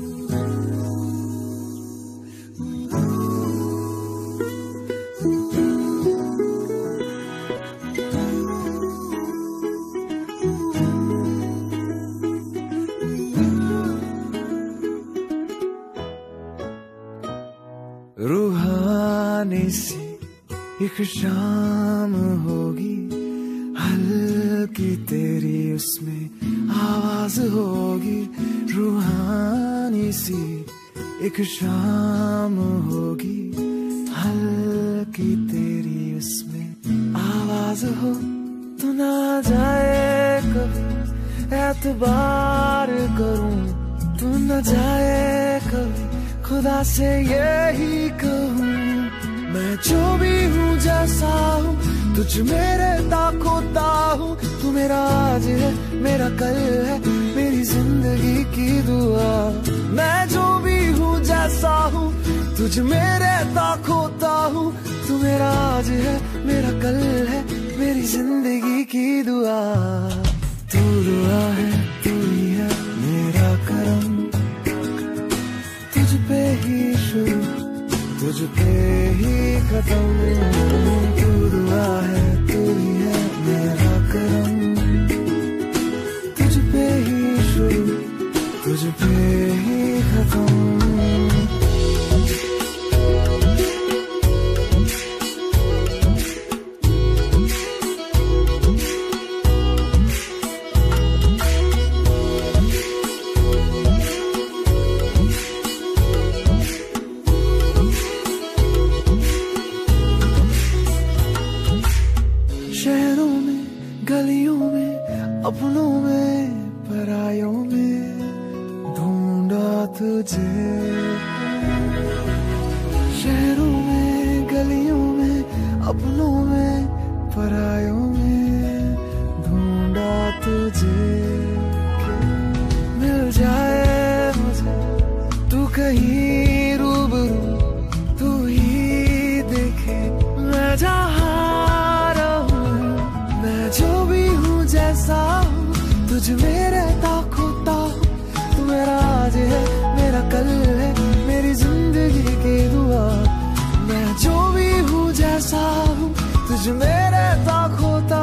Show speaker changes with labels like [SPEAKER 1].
[SPEAKER 1] रूहानी शाम होगी हल्की तेरी उसमें आवाज़ होगी। रूहान सी एक शाम होगी, हल्की तेरी उसमें आवाज़ हो। तो ना जाए कभी एतबार करूँ। तू न जाए कभी, खुदा से यही कहूँ। मैं जो भी हूँ, जैसा हूँ, तुझ मेरे ताकोता हूँ। तू मेरा आज है, मेरा कल है मेरी ज़िंदगी की दुआ। मैं जो भी हूँ, जैसा हूँ, तुझ मेरे ताकोता हूँ। तू मेरा आज है, मेरा कल है, मेरी ज़िंदगी की दुआ। तू दुआ है, तू ही है, मेरा करम। तुझ पे ही शुरू, तुझ पे ही खत्म। तू दुआ शहरों में गलियों में अपनों में परायों में। तुझे। शहरों में, गलियों में, अपनों में, परायों में ढूंढा तुझे। मिल जाए मुझे, तू कहीं रूबरू, तू ही देखे। मैं जहाँ मैं जो भी हूँ जैसा हूँ, तुझ मेरे ताकोता हूँ 大哭大。